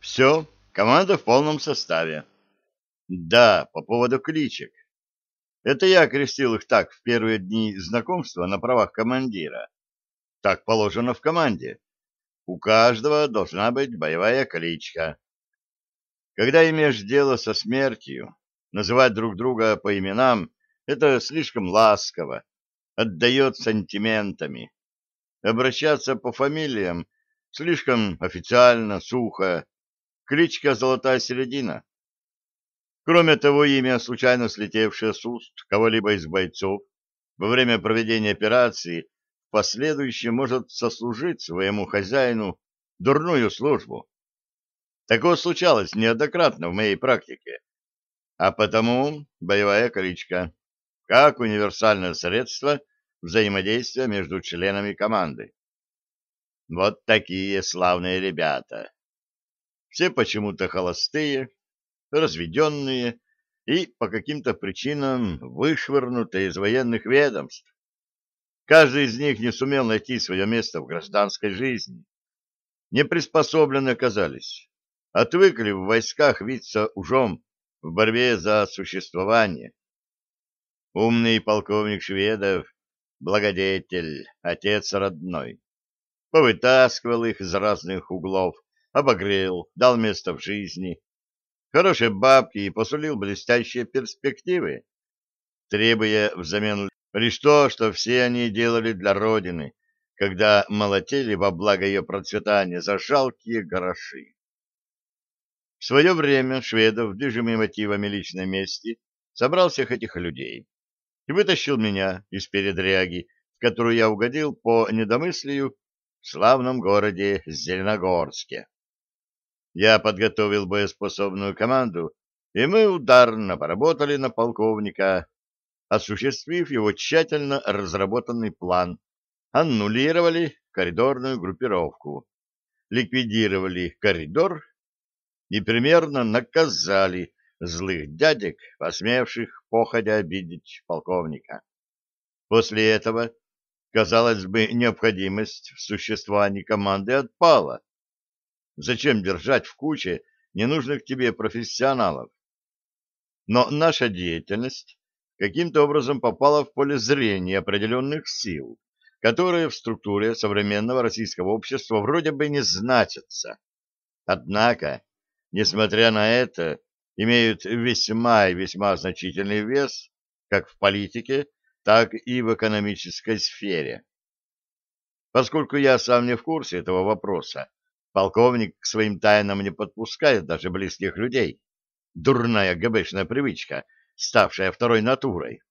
Все, команда в полном составе. Да, по поводу кличек. Это я крестил их так в первые дни знакомства на правах командира. Так положено в команде. У каждого должна быть боевая кличка. Когда имеешь дело со смертью, называть друг друга по именам — это слишком ласково, отдает сантиментами. Обращаться по фамилиям слишком официально, сухо. Кличка «Золотая середина». Кроме того, имя, случайно слетевшее с уст кого-либо из бойцов во время проведения операции, в последующем может сослужить своему хозяину дурную службу. Такое случалось неоднократно в моей практике. А потому боевая кличка, как универсальное средство взаимодействия между членами команды. Вот такие славные ребята. Все почему-то холостые, разведенные и по каким-то причинам вышвырнутые из военных ведомств. Каждый из них не сумел найти свое место в гражданской жизни. Не приспособлены оказались. Отвыкли в войсках виться ужом в борьбе за существование. Умный полковник Шведов, благодетель, отец родной, повытаскивал их из разных углов, обогрел, дал место в жизни, хорошие бабки и посулил блестящие перспективы, требуя взамен лишь то, что все они делали для Родины, когда молотели во благо ее процветания за жалкие гроши. В свое время Шведов, движимый мотивами личной мести, собрал всех этих людей и вытащил меня из передряги, в которую я угодил по недомыслию в славном городе Зеленогорске. Я подготовил боеспособную команду, и мы ударно поработали на полковника, осуществив его тщательно разработанный план, аннулировали коридорную группировку, ликвидировали коридор и примерно наказали злых дядек, посмевших походя обидеть полковника. После этого, казалось бы, необходимость в существовании команды отпала. Зачем держать в куче ненужных тебе профессионалов? Но наша деятельность каким-то образом попала в поле зрения определенных сил, которые в структуре современного российского общества вроде бы не значатся. Однако, несмотря на это, имеют весьма и весьма значительный вес как в политике, так и в экономической сфере. Поскольку я сам не в курсе этого вопроса, полковник к своим тайнам не подпускает даже близких людей. Дурная ГБшная привычка, ставшая второй натурой.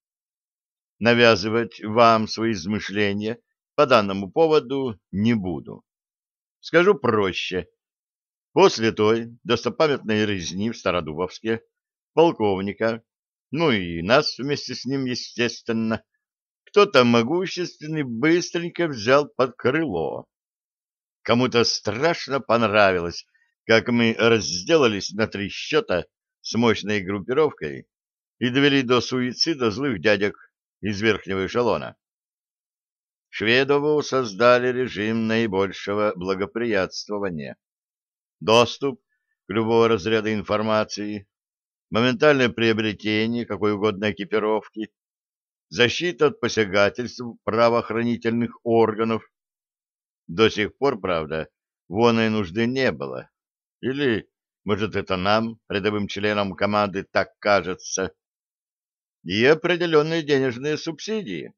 Навязывать вам свои измышления по данному поводу не буду. Скажу проще. После той достопамятной резни в Стародубовске полковника, ну и нас вместе с ним, естественно, кто-то могущественный быстренько взял под крыло. Кому-то страшно понравилось, как мы разделались на три счета с мощной группировкой и довели до суицида злых дядек из верхнего эшелона. Шведову создали режим наибольшего благоприятствования доступ к любого разряда информации, моментальное приобретение какой угодно экипировки, защита от посягательств правоохранительных органов. До сих пор, правда, воной нужды не было. Или, может, это нам, рядовым членам команды, так кажется. И определенные денежные субсидии.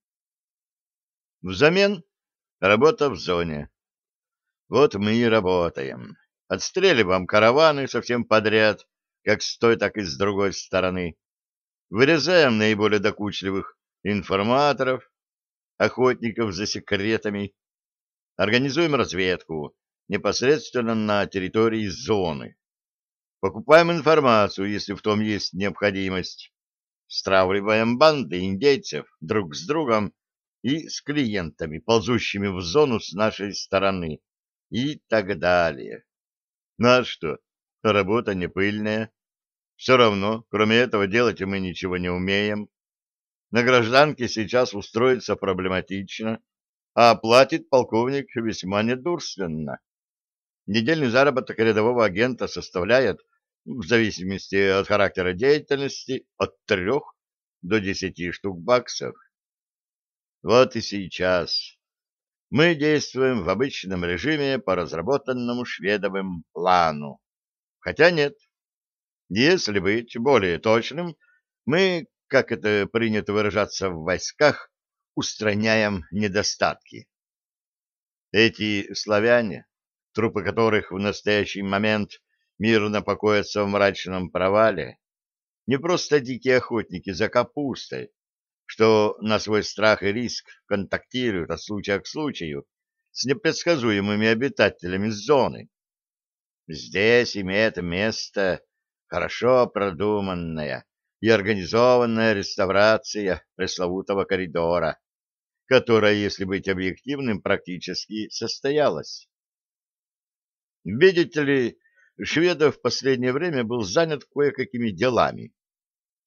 Взамен работа в зоне. Вот мы и работаем. Отстреливаем караваны совсем подряд, как с той, так и с другой стороны. Вырезаем наиболее докучливых информаторов, охотников за секретами. Организуем разведку непосредственно на территории зоны. Покупаем информацию, если в том есть необходимость. Стравливаем банды индейцев друг с другом и с клиентами, ползущими в зону с нашей стороны и так далее. Ну а что, работа не пыльная. Все равно, кроме этого, делать мы ничего не умеем. На гражданке сейчас устроиться проблематично, а платит полковник весьма недурственно. Недельный заработок рядового агента составляет, в зависимости от характера деятельности, от трех до десяти штук баксов. Вот и сейчас мы действуем в обычном режиме по разработанному шведовым плану. Хотя нет. Если быть более точным, мы, как это принято выражаться в войсках, устраняем недостатки. Эти славяне, трупы которых в настоящий момент мирно покоятся в мрачном провале, не просто дикие охотники за капустой, что на свой страх и риск контактируют от случая к случаю с непредсказуемыми обитателями зоны. Здесь имеет место хорошо продуманная и организованная реставрация пресловутого коридора, которая, если быть объективным, практически состоялась. Видите ли, Шведов в последнее время был занят кое-какими делами,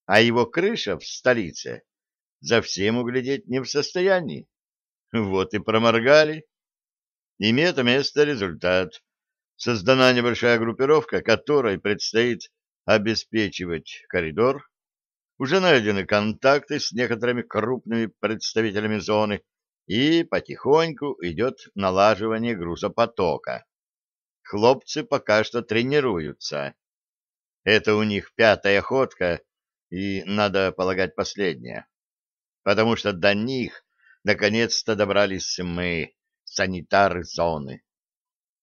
а его крыша в столице за всем углядеть не в состоянии. Вот и проморгали. Имеет место результат. Создана небольшая группировка, которой предстоит обеспечивать коридор. Уже найдены контакты с некоторыми крупными представителями зоны, и потихоньку идет налаживание грузопотока. Хлопцы пока что тренируются. Это у них пятая ходка, и, надо полагать, последняя потому что до них наконец-то добрались мы, санитары зоны.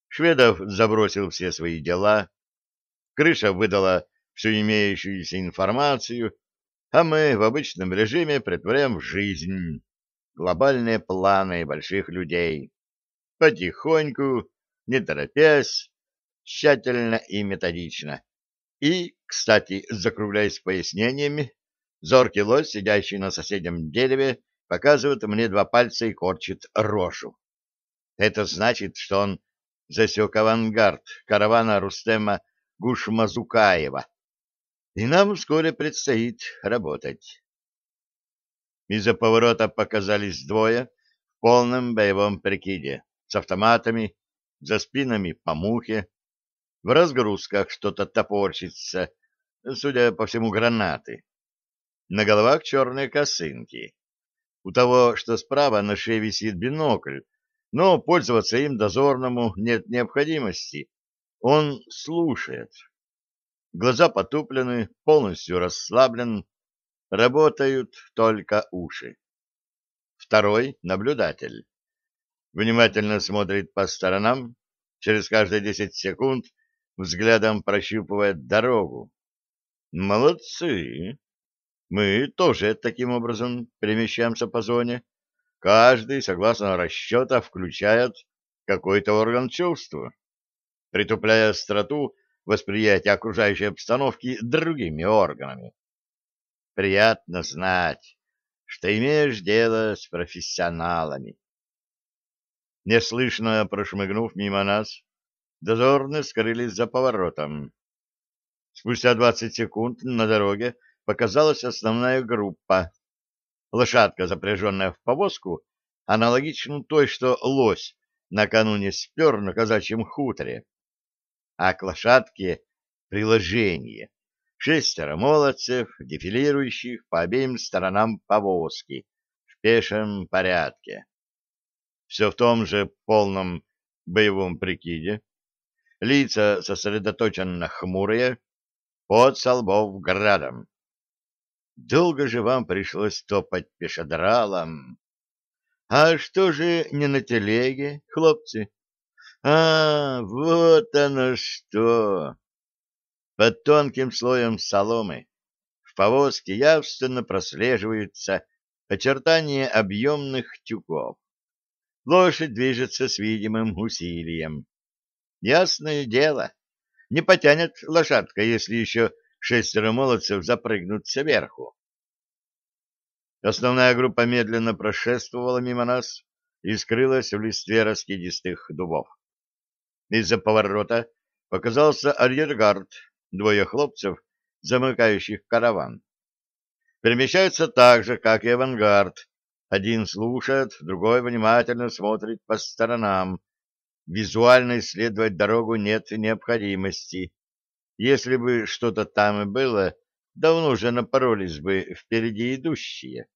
Шведов забросил все свои дела, крыша выдала всю имеющуюся информацию, а мы в обычном режиме притворяем в жизнь глобальные планы больших людей. Потихоньку, не торопясь, тщательно и методично. И, кстати, закругляясь пояснениями, Зоркий лось, сидящий на соседнем дереве, показывает мне два пальца и корчит рожу. Это значит, что он засек авангард каравана Рустема Гушмазукаева. И нам вскоре предстоит работать. Из-за поворота показались двое в полном боевом прикиде, с автоматами, за спинами по мухе. В разгрузках что-то топорщится, судя по всему, гранаты на головах черные косынки. У того, что справа на шее висит бинокль, но пользоваться им дозорному нет необходимости. Он слушает. Глаза потуплены, полностью расслаблен, работают только уши. Второй — наблюдатель. Внимательно смотрит по сторонам, через каждые десять секунд взглядом прощупывает дорогу. Молодцы! Мы тоже таким образом перемещаемся по зоне. Каждый, согласно расчета, включает какой-то орган чувства, притупляя остроту восприятия окружающей обстановки другими органами. Приятно знать, что имеешь дело с профессионалами. Неслышно прошмыгнув мимо нас, дозорные скрылись за поворотом. Спустя двадцать секунд на дороге показалась основная группа. Лошадка, запряженная в повозку, аналогичну той, что лось накануне спер на казачьем хуторе. А к лошадке приложение. Шестеро молодцев, дефилирующих по обеим сторонам повозки в пешем порядке. Все в том же полном боевом прикиде. Лица сосредоточенно хмурые, под солбов градом. Долго же вам пришлось топать пешедралом. А что же не на телеге, хлопцы? А, вот оно что! Под тонким слоем соломы в повозке явственно прослеживаются очертания объемных тюков. Лошадь движется с видимым усилием. Ясное дело, не потянет лошадка, если еще шестеро молодцев запрыгнут сверху. Основная группа медленно прошествовала мимо нас и скрылась в листве раскидистых дубов. Из-за поворота показался арьергард, двое хлопцев, замыкающих караван. Перемещаются так же, как и авангард. Один слушает, другой внимательно смотрит по сторонам. визуально исследовать дорогу нет необходимости. Если бы что-то там и было, давно уже напоролись бы впереди идущие.